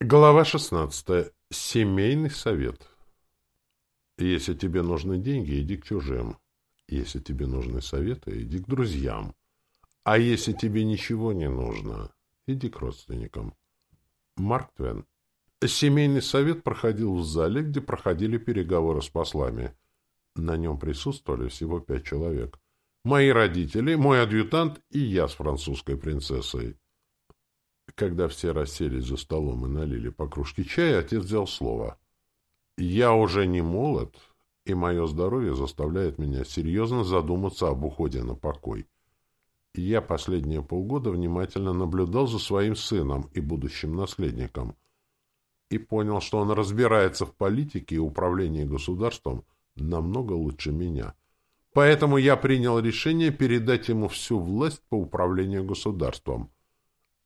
Глава 16. Семейный совет. Если тебе нужны деньги, иди к чужим. Если тебе нужны советы, иди к друзьям. А если тебе ничего не нужно, иди к родственникам. Марк Твен. Семейный совет проходил в зале, где проходили переговоры с послами. На нем присутствовали всего пять человек. Мои родители, мой адъютант и я с французской принцессой. Когда все расселись за столом и налили по кружке чая, отец взял слово. «Я уже не молод, и мое здоровье заставляет меня серьезно задуматься об уходе на покой. Я последние полгода внимательно наблюдал за своим сыном и будущим наследником и понял, что он разбирается в политике и управлении государством намного лучше меня. Поэтому я принял решение передать ему всю власть по управлению государством —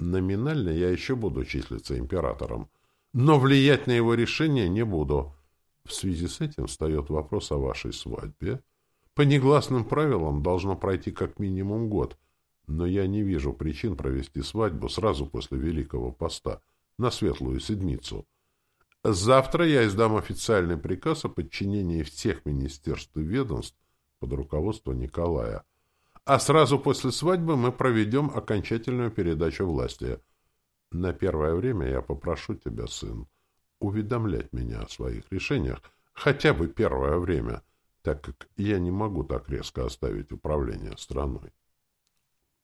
Номинально я еще буду числиться императором, но влиять на его решение не буду. В связи с этим встает вопрос о вашей свадьбе. По негласным правилам должно пройти как минимум год, но я не вижу причин провести свадьбу сразу после Великого Поста, на Светлую Седмицу. Завтра я издам официальный приказ о подчинении всех министерств и ведомств под руководством Николая — а сразу после свадьбы мы проведем окончательную передачу власти. На первое время я попрошу тебя, сын, уведомлять меня о своих решениях, хотя бы первое время, так как я не могу так резко оставить управление страной.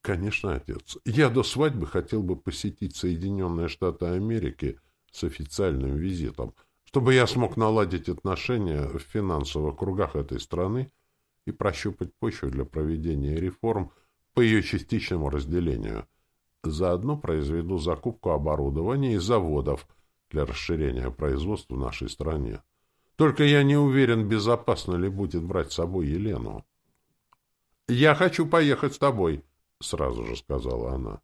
Конечно, отец. Я до свадьбы хотел бы посетить Соединенные Штаты Америки с официальным визитом, чтобы я смог наладить отношения в финансовых кругах этой страны и прощупать почву для проведения реформ по ее частичному разделению. Заодно произведу закупку оборудования и заводов для расширения производства в нашей стране. Только я не уверен, безопасно ли будет брать с собой Елену. «Я хочу поехать с тобой», — сразу же сказала она.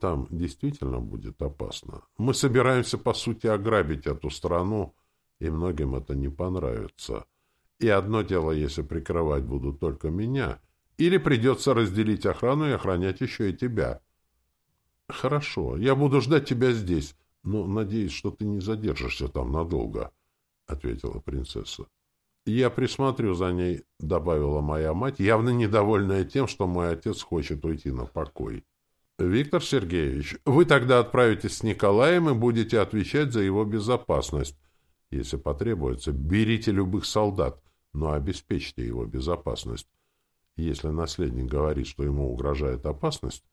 «Там действительно будет опасно. Мы собираемся, по сути, ограбить эту страну, и многим это не понравится». И одно дело, если прикрывать будут только меня, или придется разделить охрану и охранять еще и тебя. — Хорошо, я буду ждать тебя здесь, но надеюсь, что ты не задержишься там надолго, — ответила принцесса. — Я присмотрю за ней, — добавила моя мать, явно недовольная тем, что мой отец хочет уйти на покой. — Виктор Сергеевич, вы тогда отправитесь с Николаем и будете отвечать за его безопасность. Если потребуется, берите любых солдат но обеспечьте его безопасность. Если наследник говорит, что ему угрожает опасность,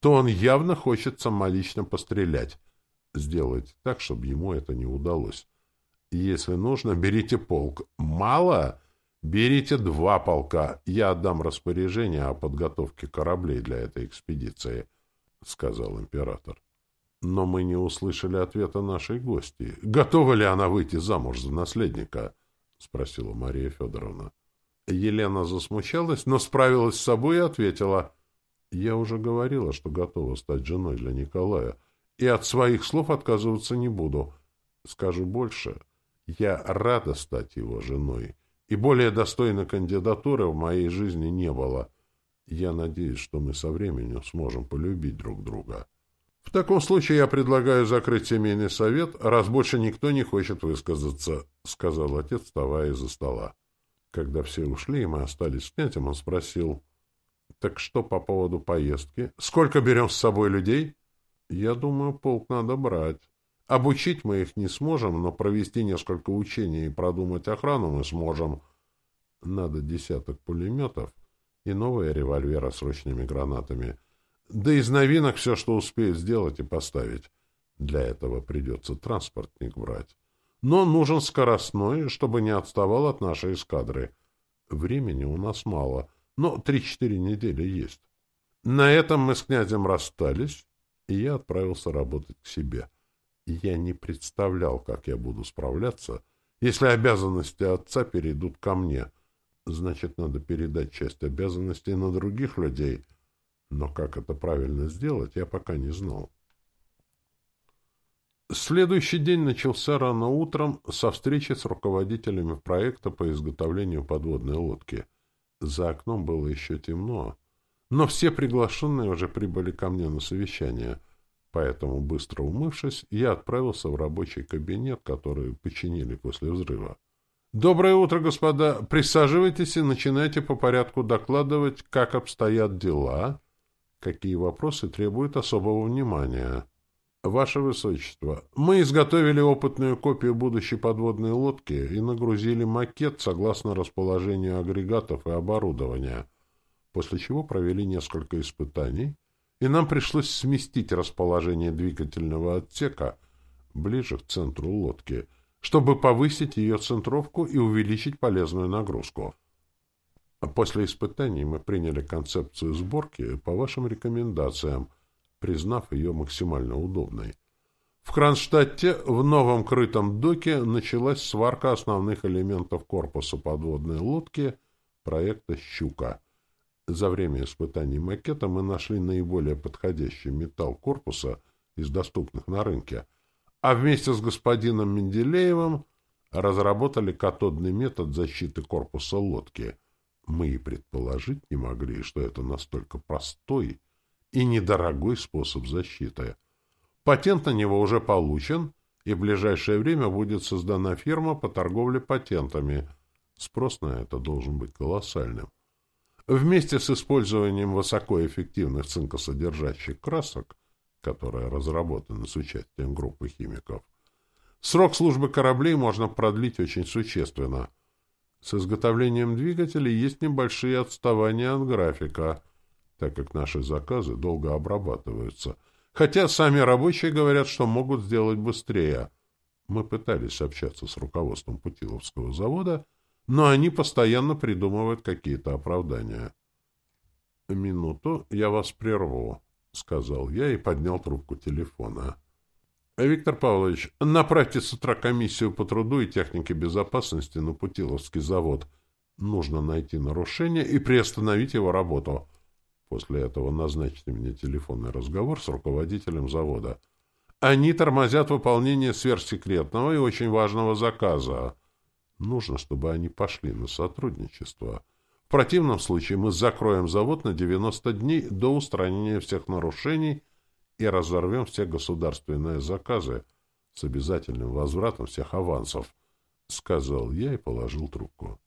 то он явно хочет самолично пострелять. Сделайте так, чтобы ему это не удалось. Если нужно, берите полк. Мало? Берите два полка. Я отдам распоряжение о подготовке кораблей для этой экспедиции, — сказал император. Но мы не услышали ответа нашей гости. Готова ли она выйти замуж за наследника? —— спросила Мария Федоровна. Елена засмущалась, но справилась с собой и ответила. — Я уже говорила, что готова стать женой для Николая, и от своих слов отказываться не буду. Скажу больше. Я рада стать его женой, и более достойной кандидатуры в моей жизни не было. Я надеюсь, что мы со временем сможем полюбить друг друга. В таком случае я предлагаю закрыть семейный совет, раз больше никто не хочет высказаться, — сказал отец, вставая из-за стола. Когда все ушли, и мы остались с князем, он спросил, — Так что по поводу поездки? Сколько берем с собой людей? — Я думаю, полк надо брать. Обучить мы их не сможем, но провести несколько учений и продумать охрану мы сможем. Надо десяток пулеметов и новые револьверы с ручными гранатами — да из новинок все, что успеют сделать и поставить. Для этого придется транспортник брать. Но нужен скоростной, чтобы не отставал от нашей эскадры. Времени у нас мало, но три-четыре недели есть. На этом мы с князем расстались, и я отправился работать к себе. Я не представлял, как я буду справляться, если обязанности отца перейдут ко мне. Значит, надо передать часть обязанностей на других людей — но как это правильно сделать, я пока не знал. Следующий день начался рано утром со встречи с руководителями проекта по изготовлению подводной лодки. За окном было еще темно, но все приглашенные уже прибыли ко мне на совещание. Поэтому, быстро умывшись, я отправился в рабочий кабинет, который починили после взрыва. «Доброе утро, господа! Присаживайтесь и начинайте по порядку докладывать, как обстоят дела, какие вопросы требуют особого внимания». «Ваше Высочество, мы изготовили опытную копию будущей подводной лодки и нагрузили макет согласно расположению агрегатов и оборудования, после чего провели несколько испытаний, и нам пришлось сместить расположение двигательного отсека ближе к центру лодки, чтобы повысить ее центровку и увеличить полезную нагрузку. После испытаний мы приняли концепцию сборки по вашим рекомендациям – признав ее максимально удобной. В Кронштадте в новом крытом доке началась сварка основных элементов корпуса подводной лодки проекта «Щука». За время испытаний макета мы нашли наиболее подходящий металл корпуса из доступных на рынке, а вместе с господином Менделеевым разработали катодный метод защиты корпуса лодки. Мы и предположить не могли, что это настолько простой и недорогой способ защиты. Патент на него уже получен, и в ближайшее время будет создана фирма по торговле патентами. Спрос на это должен быть колоссальным. Вместе с использованием высокоэффективных цинкосодержащих красок, которые разработаны с участием группы химиков, срок службы кораблей можно продлить очень существенно. С изготовлением двигателей есть небольшие отставания от графика – так как наши заказы долго обрабатываются. Хотя сами рабочие говорят, что могут сделать быстрее. Мы пытались общаться с руководством Путиловского завода, но они постоянно придумывают какие-то оправдания. «Минуту, я вас прерву», — сказал я и поднял трубку телефона. «Виктор Павлович, направьте с утра комиссию по труду и технике безопасности на Путиловский завод. Нужно найти нарушение и приостановить его работу». После этого назначьте мне телефонный разговор с руководителем завода. Они тормозят выполнение сверхсекретного и очень важного заказа. Нужно, чтобы они пошли на сотрудничество. В противном случае мы закроем завод на 90 дней до устранения всех нарушений и разорвем все государственные заказы с обязательным возвратом всех авансов, — сказал я и положил трубку.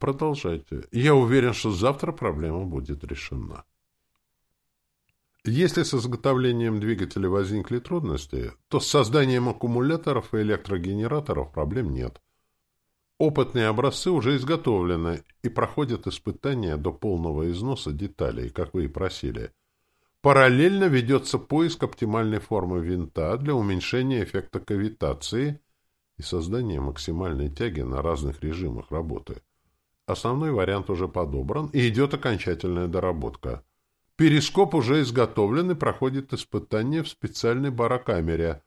Продолжайте. Я уверен, что завтра проблема будет решена. Если с изготовлением двигателя возникли трудности, то с созданием аккумуляторов и электрогенераторов проблем нет. Опытные образцы уже изготовлены и проходят испытания до полного износа деталей, как вы и просили. Параллельно ведется поиск оптимальной формы винта для уменьшения эффекта кавитации и создания максимальной тяги на разных режимах работы. Основной вариант уже подобран, и идет окончательная доработка. Перископ уже изготовлен и проходит испытание в специальной барокамере,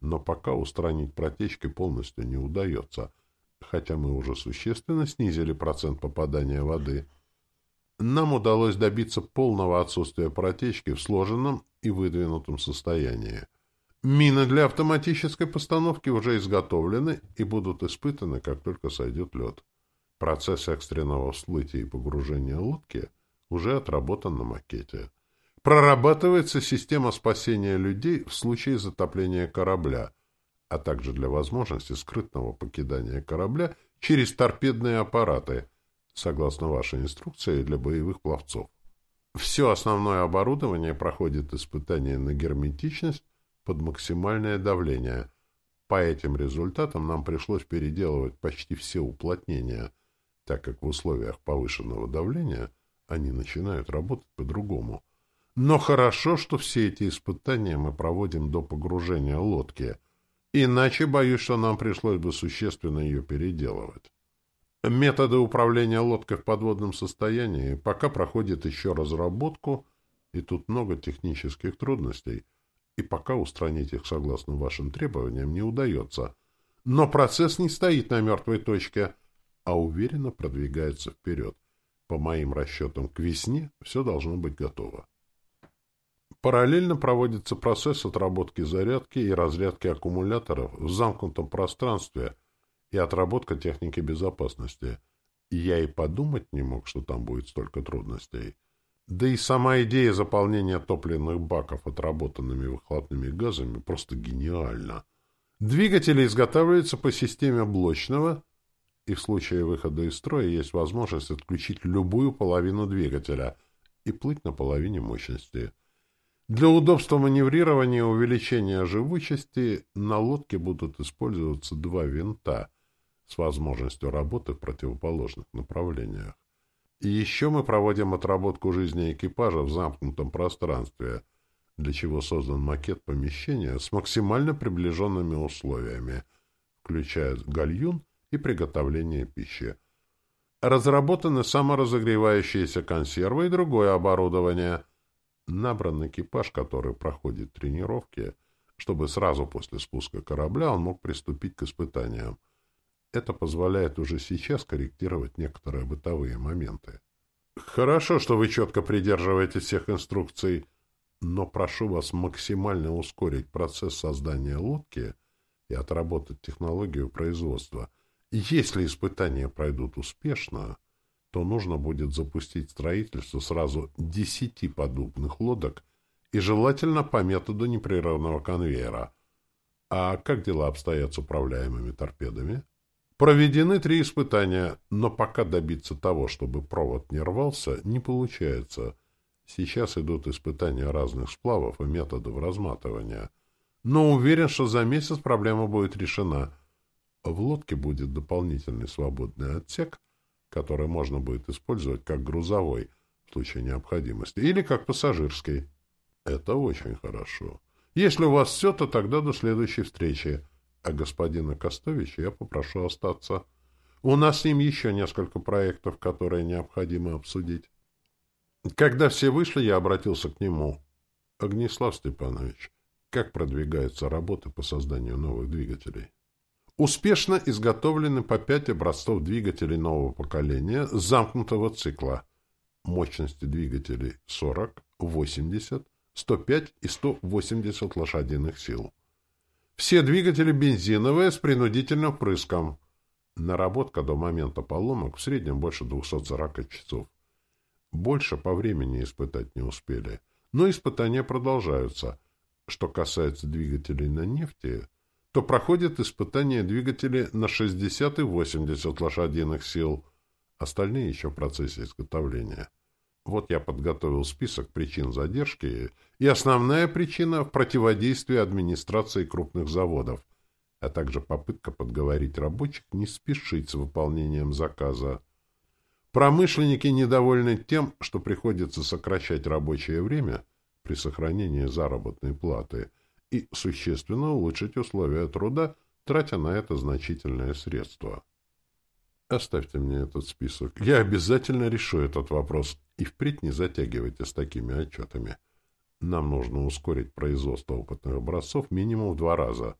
но пока устранить протечки полностью не удается, хотя мы уже существенно снизили процент попадания воды. Нам удалось добиться полного отсутствия протечки в сложенном и выдвинутом состоянии. Мины для автоматической постановки уже изготовлены и будут испытаны, как только сойдет лед. Процесс экстренного всплытия и погружения лодки уже отработан на макете. Прорабатывается система спасения людей в случае затопления корабля, а также для возможности скрытного покидания корабля через торпедные аппараты, согласно вашей инструкции для боевых пловцов. Все основное оборудование проходит испытание на герметичность под максимальное давление. По этим результатам нам пришлось переделывать почти все уплотнения – так как в условиях повышенного давления они начинают работать по-другому. Но хорошо, что все эти испытания мы проводим до погружения лодки, иначе боюсь, что нам пришлось бы существенно ее переделывать. Методы управления лодкой в подводном состоянии пока проходят еще разработку, и тут много технических трудностей, и пока устранить их согласно вашим требованиям не удается. Но процесс не стоит на мертвой точке — а уверенно продвигается вперед. По моим расчетам, к весне все должно быть готово. Параллельно проводится процесс отработки зарядки и разрядки аккумуляторов в замкнутом пространстве и отработка техники безопасности. Я и подумать не мог, что там будет столько трудностей. Да и сама идея заполнения топливных баков отработанными выхлопными газами просто гениальна. Двигатели изготавливаются по системе блочного, и в случае выхода из строя есть возможность отключить любую половину двигателя и плыть на половине мощности. Для удобства маневрирования и увеличения живучести на лодке будут использоваться два винта с возможностью работы в противоположных направлениях. И еще мы проводим отработку жизни экипажа в замкнутом пространстве, для чего создан макет помещения с максимально приближенными условиями, включая гальюн и приготовление пищи. Разработаны саморазогревающиеся консервы и другое оборудование. Набран экипаж, который проходит тренировки, чтобы сразу после спуска корабля он мог приступить к испытаниям. Это позволяет уже сейчас корректировать некоторые бытовые моменты. Хорошо, что вы четко придерживаетесь всех инструкций, но прошу вас максимально ускорить процесс создания лодки и отработать технологию производства. Если испытания пройдут успешно, то нужно будет запустить строительство сразу десяти подобных лодок и желательно по методу непрерывного конвейера. А как дела обстоят с управляемыми торпедами? Проведены три испытания, но пока добиться того, чтобы провод не рвался, не получается. Сейчас идут испытания разных сплавов и методов разматывания. Но уверен, что за месяц проблема будет решена. В лодке будет дополнительный свободный отсек, который можно будет использовать как грузовой в случае необходимости или как пассажирский. Это очень хорошо. Если у вас все, то тогда до следующей встречи а господина Костовича я попрошу остаться. У нас с ним еще несколько проектов, которые необходимо обсудить. Когда все вышли, я обратился к нему. Огнеслав Степанович, как продвигаются работы по созданию новых двигателей? Успешно изготовлены по пять образцов двигателей нового поколения замкнутого цикла. Мощности двигателей 40, 80, 105 и 180 лошадиных сил. Все двигатели бензиновые с принудительным впрыском. Наработка до момента поломок в среднем больше 240 часов. Больше по времени испытать не успели. Но испытания продолжаются. Что касается двигателей на нефти, то проходят испытания двигателей на 60 и 80 лошадиных сил. Остальные еще в процессе изготовления. Вот я подготовил список причин задержки, и основная причина — в противодействии администрации крупных заводов, а также попытка подговорить рабочих не спешить с выполнением заказа. Промышленники недовольны тем, что приходится сокращать рабочее время при сохранении заработной платы и существенно улучшить условия труда, тратя на это значительные средства. Оставьте мне этот список. Я обязательно решу этот вопрос. И впредь не затягивайте с такими отчетами. Нам нужно ускорить производство опытных образцов минимум в два раза.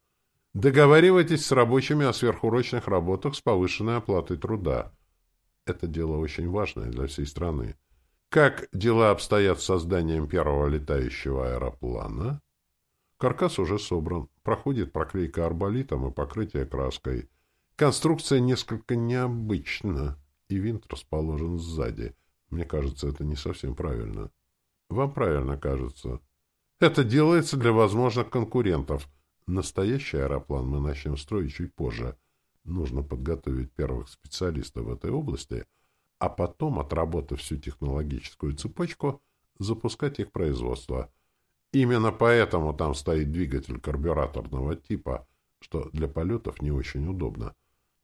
Договаривайтесь с рабочими о сверхурочных работах с повышенной оплатой труда. Это дело очень важное для всей страны. Как дела обстоят с созданием первого летающего аэроплана? Каркас уже собран. Проходит проклейка арболитом и покрытие краской. Конструкция несколько необычна, и винт расположен сзади. Мне кажется, это не совсем правильно. Вам правильно кажется. Это делается для возможных конкурентов. Настоящий аэроплан мы начнем строить чуть позже. Нужно подготовить первых специалистов в этой области, а потом, отработав всю технологическую цепочку, запускать их производство. Именно поэтому там стоит двигатель карбюраторного типа, что для полетов не очень удобно.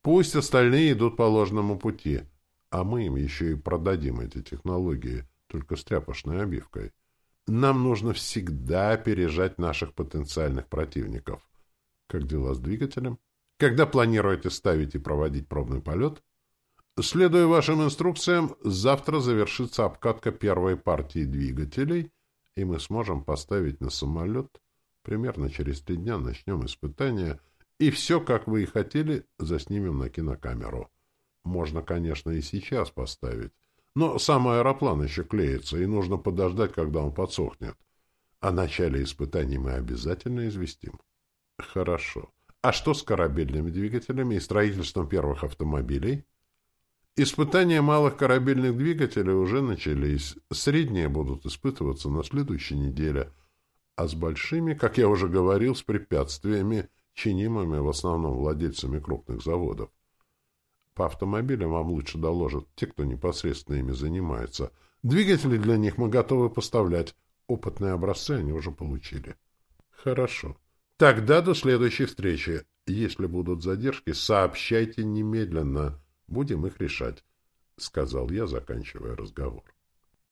Пусть остальные идут по ложному пути, а мы им еще и продадим эти технологии, только с тряпочной обивкой. Нам нужно всегда опережать наших потенциальных противников. Как дела с двигателем? Когда планируете ставить и проводить пробный полет? Следуя вашим инструкциям, завтра завершится обкатка первой партии двигателей, и мы сможем поставить на самолет. Примерно через три дня начнем испытания — и все, как вы и хотели, заснимем на кинокамеру. Можно, конечно, и сейчас поставить. Но сам аэроплан еще клеится, и нужно подождать, когда он подсохнет. О начале испытаний мы обязательно известим. Хорошо. А что с корабельными двигателями и строительством первых автомобилей? Испытания малых корабельных двигателей уже начались. Средние будут испытываться на следующей неделе. А с большими, как я уже говорил, с препятствиями, чинимыми в основном владельцами крупных заводов. По автомобилям вам лучше доложат те, кто непосредственно ими занимается. Двигатели для них мы готовы поставлять. Опытные образцы они уже получили. Хорошо. Тогда до следующей встречи. Если будут задержки, сообщайте немедленно. Будем их решать, — сказал я, заканчивая разговор.